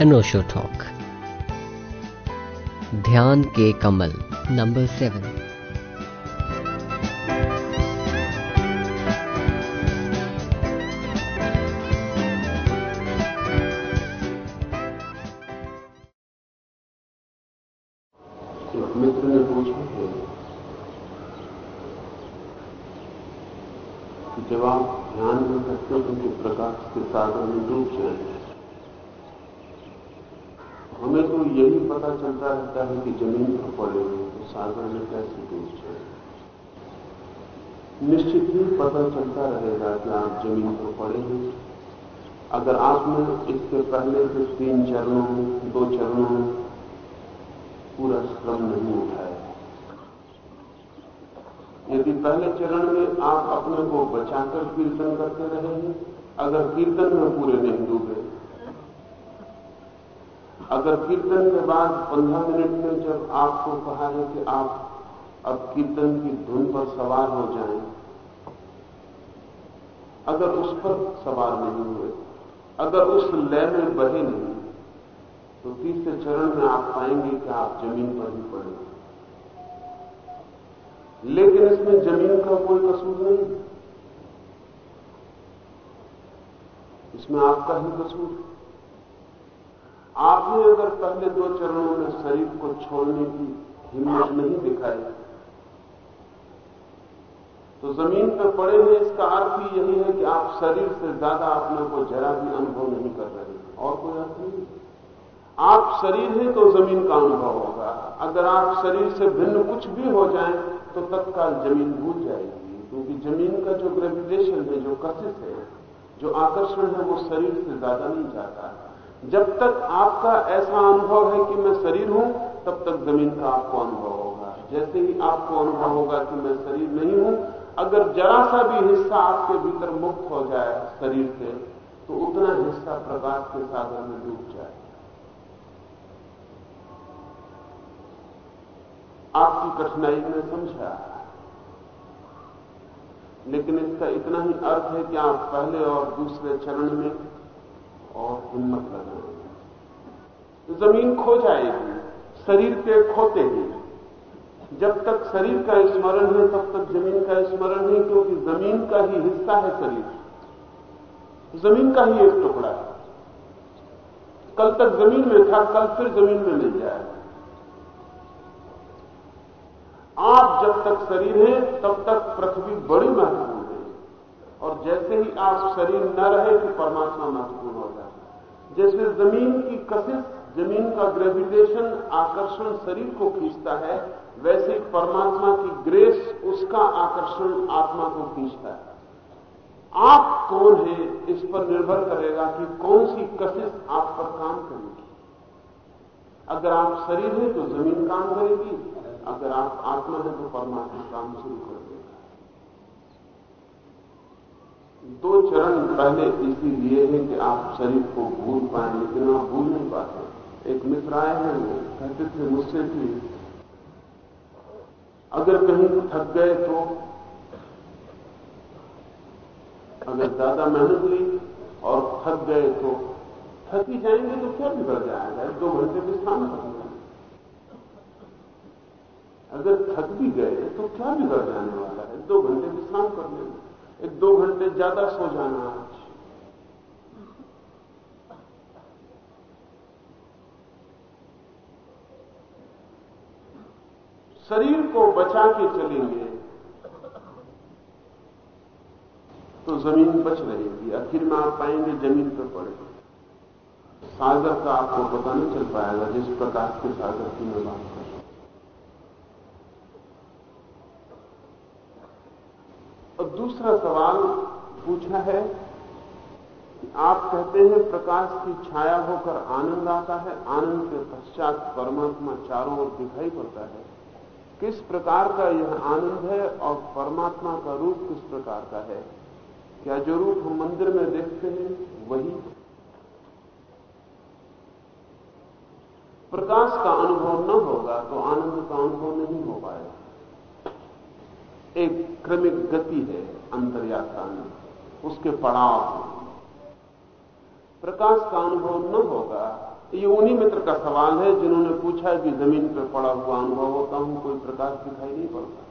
अनोशो talk ध्यान के कमल number seven जब आप ध्यान में करते हैं तो प्रकाश के सागर में डूब जाए हमें तो यही पता चलता रहता है कि ज़मीन पर पड़े हुए तो सागर में कैसे डूब जाए निश्चित ही पता चलता रहेगा कि आप ज़मीन पर पड़े हैं। अगर आपने इसके पहले के तीन चरणों में, दो चरणों में पूरा श्रम नहीं उठाया। यदि पहले चरण में आप अपने को बचाकर कीर्तन करते रहे हैं, अगर कीर्तन में पूरे नहीं डूबे अगर कीर्तन के बाद पंद्रह मिनट में जब आपको कहा है कि आप अब कीर्तन की धुन पर सवार हो जाएँ, अगर उस पर सवार नहीं हुए अगर उस लय में बहे नहीं तो तीसरे चरण में आप पाएँगे कि आप ज़मीन पर ही पड़े लेकिन इसमें ज़मीन का कोई कसूर नहीं। इसमें आपका ही कसूर है। आपने अगर पहले दो चरणों में शरीर को छोड़ने की हिम्मत नहीं दिखाई तो ज़मीन पर पड़े हुए इसका अर्थ ही यही है कि आप शरीर से ज़्यादा अपने को जरा भी अनुभव नहीं कर रहे और कोई अर्थ नहीं आप शरीर हैं तो ज़मीन का अनुभव होगा। अगर आप शरीर से भिन्न कुछ भी हो जाए तो तत्काल ज़मीन भूल जाएगी। क्योंकि ज़मीन का जो ग्रेविटेशन है, जो कशिश है, जो आकर्षण है, वो शरीर से ज़्यादा नहीं जाता। है जब तक आपका ऐसा अनुभव है कि मैं शरीर हूँ, तब तक ज़मीन का आपको अनुभव होगा। जैसे ही आपको अनुभव होगा कि मैं शरीर नहीं हूँ, अगर जरा सा भी हिस्सा आपके भीतर मुक्त हो जाए शरीर से तो उतना हिस्सा प्रकाश के सागर में डूब जाए। आपकी कठिनाई में समझा। लेकिन इसका इतना ही अर्थ है कि आप पहले और दूसरे चरण में और हिम्मत लगाए ज़मीन खो जाएगी, शरीर के खोते ही। जब तक शरीर का स्मरण है, तब तक ज़मीन का स्मरण है, क्योंकि ज़मीन का ही हिस्सा है शरीर। ज़मीन का ही एक टुकड़ा है। कल तक ज़मीन में था, कल फिर ज़मीन में मिल जाएगा आप जब तक शरीर है, तब तक पृथ्वी बड़ी महत्वपूर्ण है। और जैसे ही आप शरीर न रहे तो परमात्मा महत्वपूर्ण हो। जाता जैसे ज़मीन की कशिश, ज़मीन का ग्रेविटेशन आकर्षण शरीर को खींचता है, वैसे परमात्मा की ग्रेस उसका आकर्षण आत्मा को खींचता है। आप कौन है, इस पर निर्भर करेगा कि कौन सी कशिश आप पर काम करेगी। अगर आप शरीर हैं तो ज़मीन काम करेगी। अगर आप आत्मा है तो परमात्मा काम शुरू करेगी। दो चरण पहले इसीलिए है कि आप शरीर को भूल पाए, लेकिन आप भूल नहीं पाते। एक मित्र आए हैं, वो कहते थे, मुझसे कि अगर कहीं थक गए तो अगर ज़्यादा मेहनत ली और थक गए तो थक ही जाएँगे तो क्या बिगड़ जाएगा? दो घंटे विश्राम करेंगे अगर थक भी गए तो क्या बिगड़ जाने वाला है? दो घंटे विश्राम कर लेंगे एक दो घंटे ज़्यादा सो जाना आज शरीर को बचा के चलेंगे तो ज़मीन बच रहेगी। आखिर में आप पाएँगे ज़मीन पर पड़े सागर का आपको पता नहीं चल पाएगा, जिस प्रकार के सागर की मैं बात कर और दूसरा सवाल पूछा है कि आप कहते हैं प्रकाश की छाया होकर आनंद आता है, आनंद के पश्चात परमात्मा चारों ओर दिखाई पड़ता है। किस प्रकार का यह आनंद है और परमात्मा का रूप किस प्रकार का है? क्या जो रूप हम मंदिर में देखते हैं, वही? प्रकाश का अनुभव न होगा तो आनंद का अनुभव नहीं हो पाएगा। एक क्रमिक गति है अंतर्यात्रा में। उसके पड़ाव प्रकाश का अनुभव न होगा, ये उन्हीं मित्र का सवाल है जिन्होंने पूछा कि ज़मीन पर पड़ा हुआ अनुभव होता हूँ, कोई प्रकाश दिखाई नहीं पड़ता।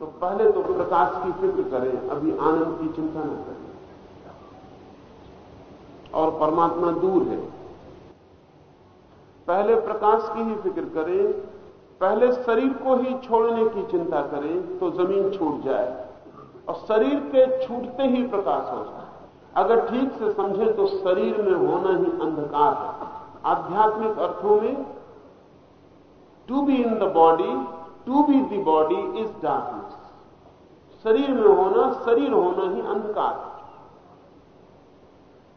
तो पहले तो प्रकाश की फ़िक्र करें, अभी आनंद की चिंता न करें। और परमात्मा दूर है। पहले प्रकाश की ही फ़िक्र करें पहले शरीर को ही छोड़ने की चिंता करें तो ज़मीन छूट जाए और शरीर के छूटते ही प्रकाश हो जाए। अगर ठीक से समझे तो शरीर में होना ही अंधकार है। आध्यात्मिक अर्थों में to be in the body to be the body is darkness शरीर में होना, शरीर होना ही अंधकार है।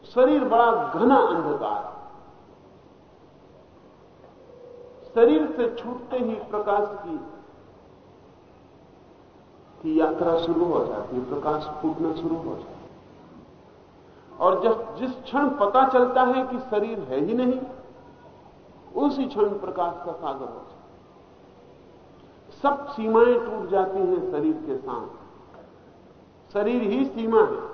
शरीर बड़ा घना अंधकार शरीर से छूटते ही प्रकाश की की यात्रा शुरू हो जाती है, प्रकाश फूटना शुरू हो जाता है। और जब जिस क्षण पता चलता है कि शरीर है ही नहीं, उसी क्षण प्रकाश का सागर हो जाता सब सीमाएँ टूट जाती हैं शरीर के साथ। शरीर ही सीमा है।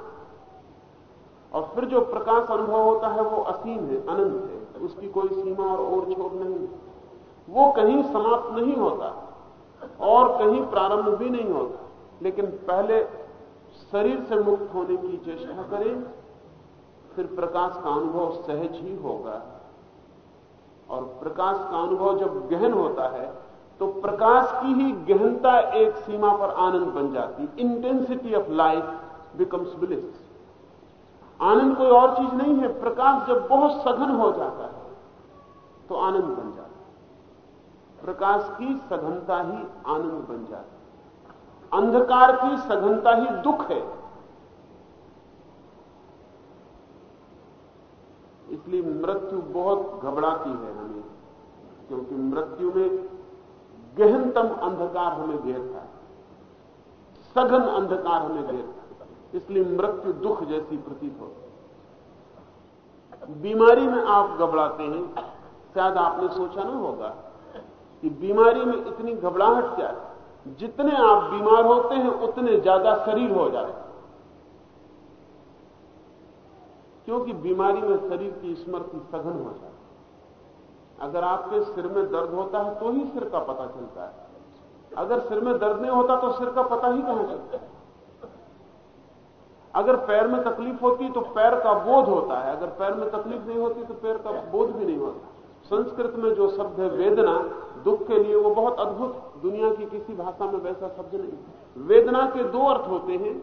और फिर जो प्रकाश अनुभव होता है वो असीम है, अनंत है। उसकी कोई सीमा और ओर छोर नहीं वो कहीं समाप्त नहीं होता और कहीं प्रारंभ भी नहीं होता। लेकिन पहले शरीर से मुक्त होने की चेष्टा करें, फिर प्रकाश का अनुभव सहज ही होगा। और प्रकाश का अनुभव जब गहन होता है तो प्रकाश की ही गहनता एक सीमा पर आनंद बन जाती। Intensity of life becomes bliss आनंद कोई और चीज़ नहीं है। प्रकाश जब बहुत सघन हो जाता है तो आनंद बन जाता प्रकाश की सघनता ही आनंद बन जाती अंधकार की सघनता ही दुख है। इसलिए मृत्यु बहुत घबराती है हमें, क्योंकि मृत्यु में गहनतम अंधकार हमें घेरता है। सघन अंधकार हमें घेरता है। इसलिए मृत्यु दुख जैसी प्रतीत होती बीमारी में आप घबराते हैं, शायद आपने सोचा ना होगा कि बीमारी में इतनी घबराहट क्या है? जितने आप बीमार होते हैं, उतने ज़्यादा शरीर हो हैं क्योंकि बीमारी में शरीर की स्मृति सघन हो जाती अगर आपके सिर में दर्द होता है तो ही सिर का पता चलता है। अगर सिर में दर्द नहीं होता तो सिर का पता ही कहाँ चलता है? अगर पैर में तकलीफ़ होती तो पैर का बोध होता है। अगर पैर में तकलीफ़ नहीं होती तो पैर का बोध भी नहीं होता। संस्कृत में जो शब्द है, वेदना दुख के लिए वो बहुत अद्भुत दुनिया की किसी भाषा में वैसा शब्द नहीं वेदना के दो अर्थ होते हैं।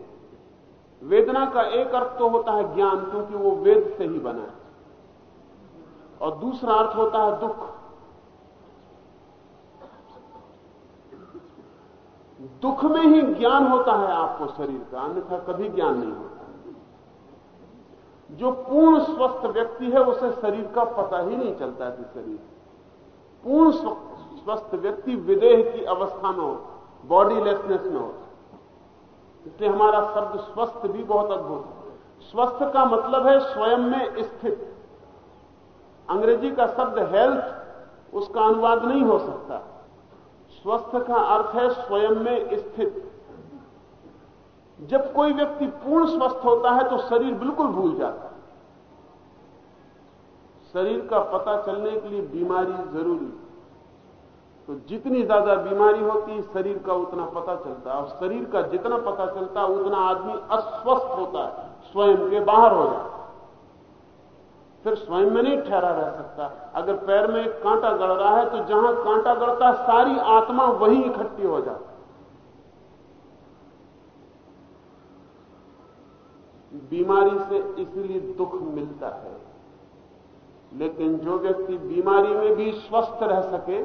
वेदना का एक अर्थ तो होता है ज्ञान, क्योंकि वो वेद से ही बना है। और दूसरा अर्थ होता है दुख। दुख में ही ज्ञान होता है आपको शरीर का, अन्यथा कभी ज्ञान नहीं होता। जो पूर्ण स्वस्थ व्यक्ति है, उसे शरीर का पता ही नहीं चलता कि शरीर पूर्ण स्वस्थ व्यक्ति विदेह की अवस्था में हो बॉडी लेसनेस में होता इसलिए हमारा शब्द स्वस्थ भी बहुत अद्भुत है। स्वस्थ का मतलब है स्वयं में स्थित। अंग्रेज़ी का शब्द हेल्थ उसका अनुवाद नहीं हो सकता। स्वस्थ का अर्थ है स्वयं में स्थित। जब कोई व्यक्ति पूर्ण स्वस्थ होता है तो शरीर बिल्कुल भूल जाता है। शरीर का पता चलने के लिए बीमारी ज़रूरी तो जितनी ज़्यादा बीमारी होती है शरीर का उतना पता चलता है। और शरीर का जितना पता चलता है, उतना आदमी अस्वस्थ होता है, स्वयं के बाहर हो जाता फिर स्वयं में नहीं ठहरा रह सकता। अगर पैर में एक कांटा गड़ रहा है तो जहाँ कांटा गड़ता है, सारी आत्मा वहीं इकट्ठी हो जाती बीमारी से इसलिए दुख मिलता है। लेकिन जो व्यक्ति बीमारी में भी स्वस्थ रह सके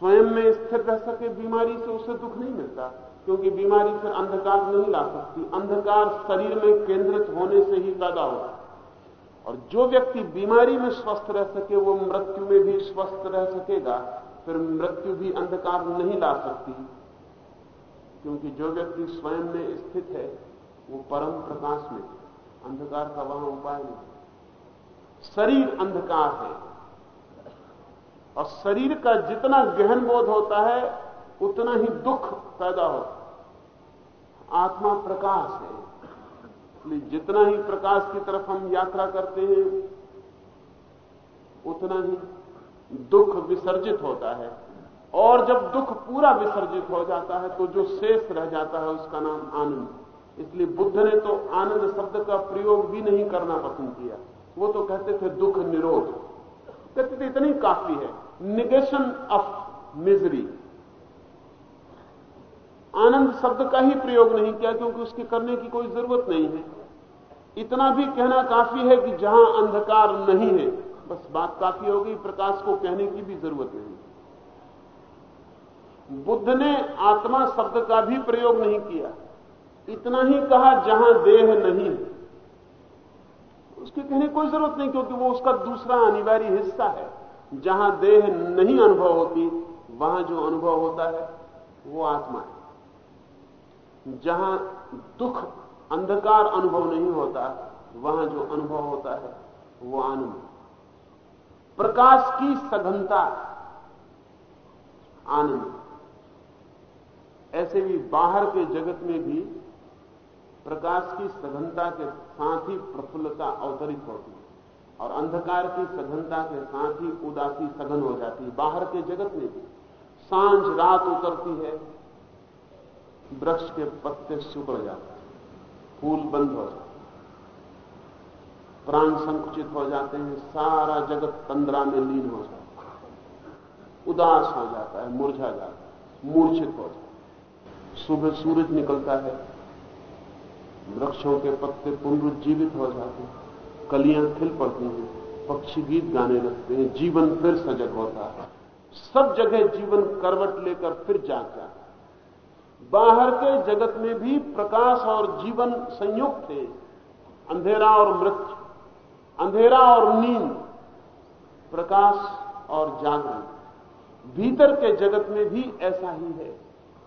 स्वयं में स्थिर रह सके, बीमारी से उसे दुख नहीं मिलता, क्योंकि बीमारी फिर अंधकार नहीं ला सकती। अंधकार शरीर में केंद्रित होने से ही पैदा होता और जो व्यक्ति बीमारी में स्वस्थ रह सके, वो मृत्यु में भी स्वस्थ रह सकेगा, फिर मृत्यु भी अंधकार नहीं ला सकती। क्योंकि जो व्यक्ति स्वयं में स्थित है, वो परम प्रकाश में अंधकार का वहाँ उपाय नहीं शरीर अंधकार है। और शरीर का जितना गहन बोध होता है, उतना ही दुख पैदा होता आत्मा प्रकाश है। इसलिए जितना ही प्रकाश की तरफ़ हम यात्रा करते हैं, उतना ही दुख विसर्जित होता है। और जब दुख पूरा विसर्जित हो जाता है तो जो शेष रह जाता है, उसका नाम आनंद। इसलिए बुद्ध ने तो आनंद शब्द का प्रयोग भी नहीं करना पसंद किया। वो तो कहते थे दुख निरोध। कहते थे, इतनी काफ़ी है। Negation of misery. आनंद शब्द का ही प्रयोग नहीं किया क्योंकि उसके करने की कोई ज़रूरत नहीं है। इतना भी कहना काफ़ी है कि जहाँ अंधकार नहीं है, बस बात काफ़ी हो गई, प्रकाश को कहने की भी ज़रूरत नहीं। बुद्ध ने आत्मा शब्द का भी प्रयोग नहीं किया। इतना ही कहा जहाँ देह नहीं है। उसके कहने कोई ज़रूरत नहीं क्योंकि वो उसका दूसरा अनिवार्य हिस्सा है। जहाँ देह नहीं अनुभव होती, वहाँ जो अनुभव होता है, वो आत्मा है। जहाँ दुख, अंधकार अनुभव नहीं होता, वहाँ जो अनुभव होता है, वो आनंद प्रकाश की सघनता, आनंद ऐसे भी बाहर के जगत में भी प्रकाश की सघनता के साथ ही प्रफुल्लता अवतरित होती है। और अंधकार की सघनता के साथ ही उदासी सघन हो जाती है। बाहर के जगत में भी। साँझ रात उतरती है, वृक्ष के पत्ते सुकड़ जाते हैं, फूल बंद हो जाते प्राण संकुचित हो जाते हैं, सारा जगत तंद्रा में लीन हो जाता है। उदास हो जाता है, मुरझा जाता है, मूर्छित हो जाता सुबह सूरज निकलता है, वृक्षों के पत्ते पुनरुज्जीवित हो जाते हैं। कलियाँ खिल पड़ती हैं, पक्षी गीत गाने लगते हैं, जीवन फिर सजग होता है। सब जगह जीवन करवट लेकर फिर जाग जाता है। बाहर के जगत में भी प्रकाश और जीवन संयुक्त थे अंधेरा और मृत्यु अंधेरा और नींद, प्रकाश और जागरण। भीतर के जगत में भी ऐसा ही है।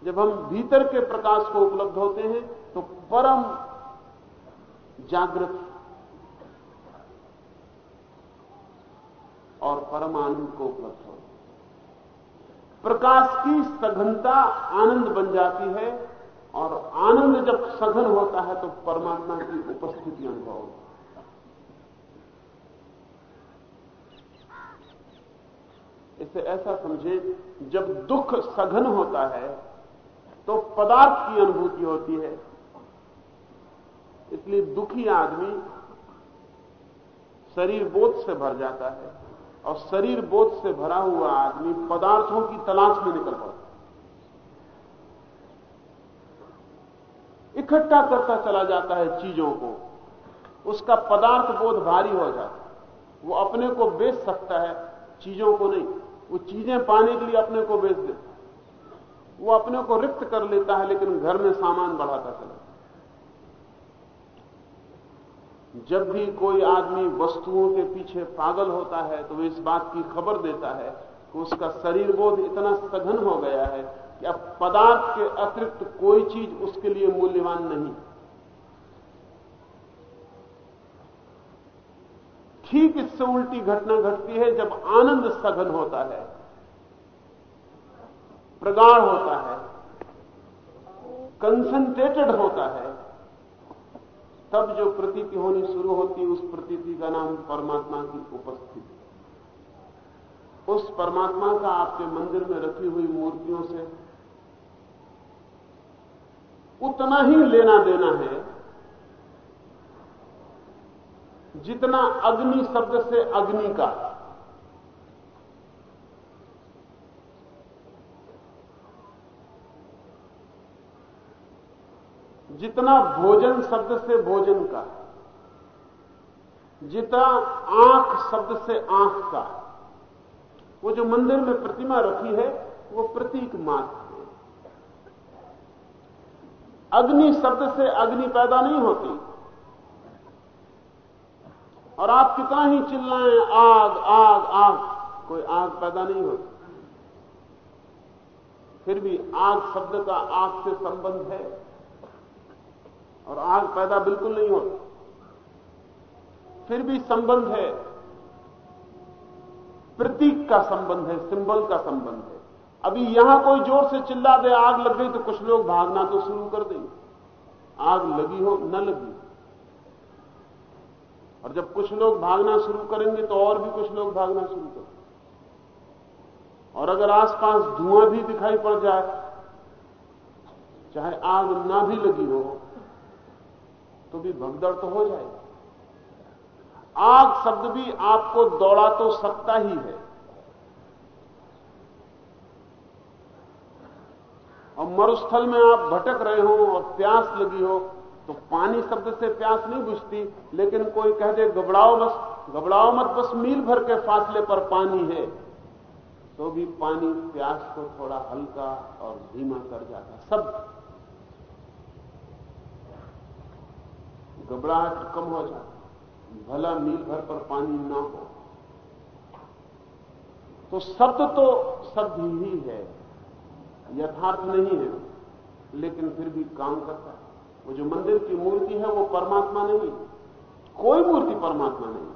जब हम भीतर के प्रकाश को उपलब्ध होते हैं तो परम जागृत और परम आनंद को उपलब्ध हो। प्रकाश की सघनता आनंद बन जाती है और आनंद जब सघन होता है तो परमात्मा की उपस्थिति अनुभव होती इसे ऐसा समझे, जब दुख सघन होता है तो पदार्थ की अनुभूति होती है। इसलिए दुखी आदमी शरीर बोध से भर जाता है। और शरीर बोध से भरा हुआ आदमी पदार्थों की तलाश में निकल पड़ता इकट्ठा करता चला जाता है चीज़ों को। उसका पदार्थ बोध भारी हो जाता है। वो अपने को बेच सकता है चीज़ों को नहीं। वो चीज़ें पाने के लिए अपने को बेच देता वो अपने को रिक्त कर लेता है, लेकिन घर में सामान बढ़ाता चला जब भी कोई आदमी वस्तुओं के पीछे पागल होता है तो वो इस बात की खबर देता है कि उसका शरीर बोध इतना सघन हो गया है कि अब पदार्थ के अतिरिक्त कोई चीज़ उसके लिए मूल्यवान नहीं। ठीक इससे उल्टी घटना घटती है जब आनंद सघन होता है, प्रगाढ़ होता है कंसंट्रेटेड होता है। तब जो प्रतीति होनी शुरू होती, उस प्रतीति का नाम परमात्मा की उपस्थिति। उस परमात्मा का आपके मंदिर में रखी हुई मूर्तियों से उतना ही लेना देना है जितना अग्नि शब्द से अग्नि का। जितना भोजन शब्द से भोजन का जितना आँख शब्द से आँख का वो जो मंदिर में प्रतिमा रखी है, वो प्रतीक मात्र है। अग्नि शब्द से अग्नि पैदा नहीं होती। और आप कितना ही चिल्लाएँ, आग आग आग, कोई आग पैदा नहीं होती। फिर भी आग शब्द का आग से संबंध है। और आग पैदा बिल्कुल नहीं होती। फिर भी संबंध है। प्रतीक का संबंध है, सिंबल का संबंध है। अभी यहाँ कोई ज़ोर से चिल्ला दे, आग लग गई तो कुछ लोग भागना तो शुरू कर देंगे। आग लगी हो, न लगी और जब कुछ लोग भागना शुरू करेंगे तो और भी कुछ लोग भागना शुरू करेंगे और अगर आसपास धुआँ भी दिखाई पड़ जाए, चाहे आग ना भी लगी हो तो भी भगदड़ तो हो जाएगी। आग शब्द भी आपको दौड़ा तो सकता ही है। और मरुस्थल में आप भटक रहे हो और प्यास लगी हो तो पानी शब्द से प्यास नहीं बुझती, लेकिन कोई कह दे, घबराओ बस, घबराओ मत बस, मील भर के फासले पर पानी है। तो भी पानी प्यास को थोड़ा हल्का और धीमा कर जाता सब घबराहट कम हो जाती भला मील भर पर पानी ना हो। तो शब्द तो शब्द ही है, यथार्थ नहीं है, लेकिन फिर भी काम करता है। वो जो मंदिर की मूर्ति है, वो परमात्मा नहीं कोई मूर्ति परमात्मा नहीं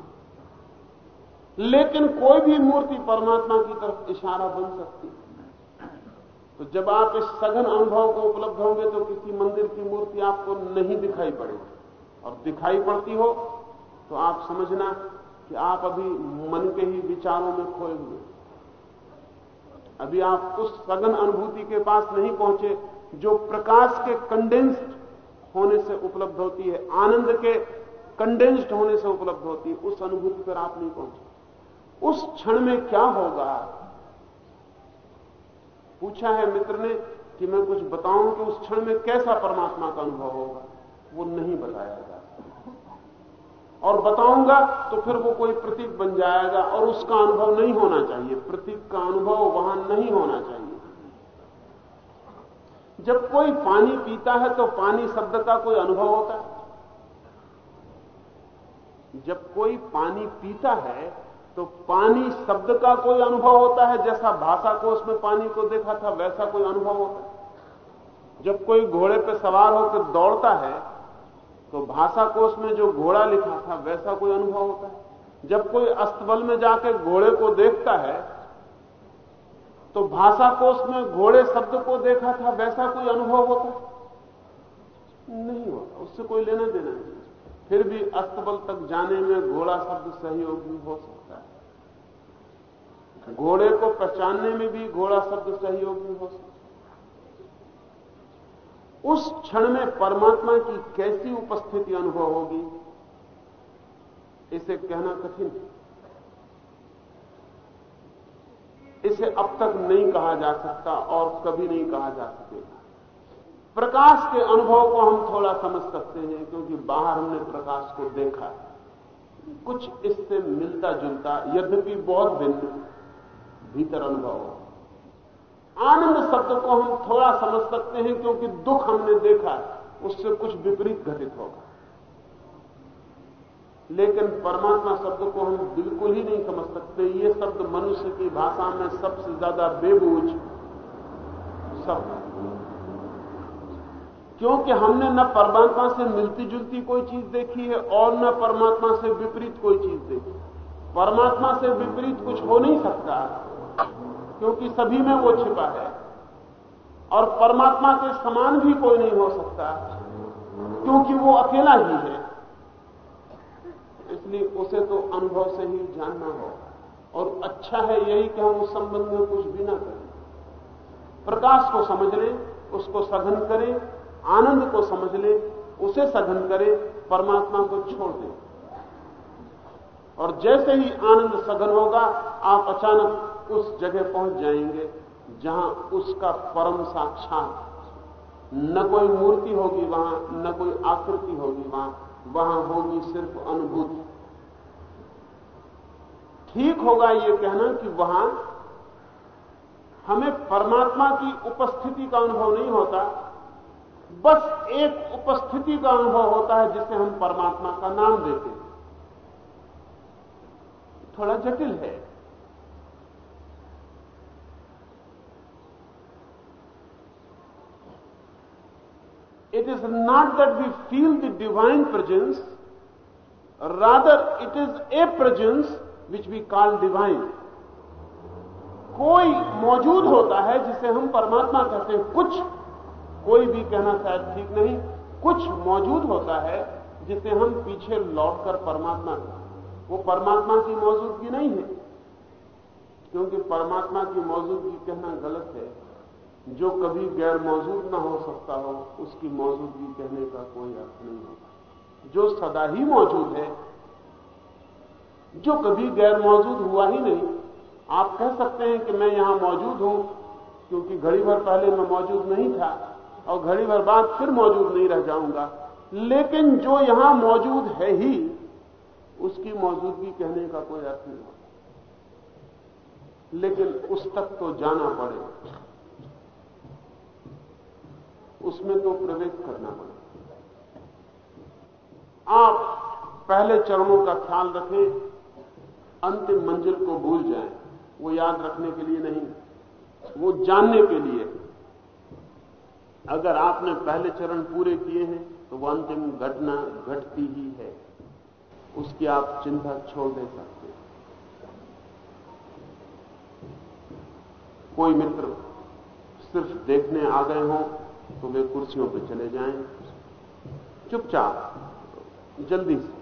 लेकिन कोई भी मूर्ति परमात्मा की तरफ़ इशारा बन सकती तो जब आप इस सघन अनुभव को उपलब्ध होंगे तो किसी मंदिर की मूर्ति आपको नहीं दिखाई पड़ेगी। और दिखाई पड़ती हो तो आप समझना कि आप अभी मन के ही विचारों में खोए हुए अभी आप उस सघन अनुभूति के पास नहीं पहुँचे जो प्रकाश के कंडेंस्ड होने से उपलब्ध होती है, आनंद के कंडेंस्ड होने से उपलब्ध होती है, उस अनुभूति पर आप नहीं पहुँचे। उस क्षण में क्या होगा? पूछा है मित्र ने कि मैं कुछ बताऊँ कि उस क्षण में कैसा परमात्मा का अनुभव होगा? वो नहीं बताया जा और बताऊँगा तो फिर वो कोई प्रतीक बन जाएगा और उसका अनुभव नहीं होना चाहिए। प्रतीक का अनुभव वहाँ नहीं होना चाहिए। जब कोई पानी पीता है तो पानी शब्द का कोई अनुभव होता है? जब कोई पानी पीता है तो पानी शब्द का कोई अनुभव होता है? जैसा भाषा को उसमें पानी को देखा था, वैसा कोई अनुभव होता है? जब कोई घोड़े पर सवार होकर दौड़ता है तो भाषा कोष में जो घोड़ा लिखा था, वैसा कोई अनुभव होता है? जब कोई अस्तबल में जाकर घोड़े को देखता है तो भाषा कोष में घोड़े शब्द को देखा था, वैसा कोई अनुभव होता है? नहीं होता, उससे कोई लेना देना नहीं। फिर भी अस्तबल तक जाने में घोड़ा शब्द सहयोगी हो सकता है। घोड़े को पहचानने में भी घोड़ा शब्द सहयोगी हो सकता है। उस क्षण में परमात्मा की कैसी उपस्थिति अनुभव होगी, इसे कहना कठिन है। इसे अब तक नहीं कहा जा सकता और कभी नहीं कहा जा सकेगा। प्रकाश के अनुभव को हम थोड़ा समझ सकते हैं, क्योंकि बाहर हमने प्रकाश को देखा कुछ इससे मिलता जुलता यद्यपि बहुत भिन्न, भीतर अनुभव आनंद शब्द को हम थोड़ा समझ सकते हैं, क्योंकि दुख हमने देखा, उससे कुछ विपरीत घटित होगा। लेकिन परमात्मा शब्द को हम बिल्कुल ही नहीं समझ सकते। ये शब्द मनुष्य की भाषा में सबसे ज़्यादा बेबूझ शब्द क्योंकि हमने न परमात्मा से मिलती जुलती कोई चीज़ देखी है, और न परमात्मा से विपरीत कोई चीज़ देखी। परमात्मा से विपरीत कुछ हो नहीं सकता। क्योंकि सभी में वो छिपा है। और परमात्मा के समान भी कोई नहीं हो सकता, क्योंकि वो अकेला ही है। इसलिए उसे तो अनुभव से ही जानना होगा और अच्छा है यही कि हम उस संबंध में कुछ भी ना करें। प्रकाश को समझ लें, उसको सघन करें, आनंद को समझ लें, उसे सघन करें, परमात्मा को छोड़ दें। और जैसे ही आनंद सघन होगा, आप अचानक उस जगह पहुँच जाएँगे जहाँ उसका परम साक्षात न कोई मूर्ति होगी वहाँ, न कोई आकृति होगी वहाँ वहाँ होगी सिर्फ़ अनुभूति। ठीक होगा यह कहना कि वहाँ हमें परमात्मा की उपस्थिति का अनुभव नहीं होता, बस एक उपस्थिति का अनुभव होता है जिसे हम परमात्मा का नाम देते हैं। थोड़ा जटिल है। It is not that we feel the divine presence rather it is a presence which we call divine कोई मौजूद होता है जिसे हम परमात्मा कहते हैं, कुछ, कोई भी कहना शायद ठीक नहीं, कुछ मौजूद होता है जिसे हम पीछे लौटकर परमात्मा कहते हैं। वो परमात्मा की मौजूदगी नहीं है। क्योंकि परमात्मा की मौजूदगी कहना गलत है। जो कभी गैर मौजूद ना हो सकता हो, उसकी मौजूदगी कहने का कोई अर्थ नहीं होता। जो सदा ही मौजूद है, जो कभी गैर मौजूद हुआ ही नहीं, आप कह सकते हैं कि मैं यहाँ मौजूद हूँ, क्योंकि घड़ी भर पहले मैं मौजूद नहीं था, और घड़ी भर बाद फिर मौजूद नहीं रह जाऊँगा। लेकिन जो यहाँ मौजूद है ही उसकी मौजूदगी कहने का कोई अर्थ नहीं होता। लेकिन उस तक तो जाना पड़े। उसमें तो प्रवेश करना पड़े। आप पहले चरणों का ख्याल रखें, अंतिम मंजिल को भूल जाएँ। वो याद रखने के लिए नहीं, वो जानने के लिए। अगर आपने पहले चरण पूरे किए हैं तो वो अंतिम घटना, घटती ही है। उसकी आप चिंता छोड़ दे सकते कोई मित्र सिर्फ़ देखने आ गए हो तो वे कुर्सियों पर चले जाएँ। चुपचाप, जल्दी से।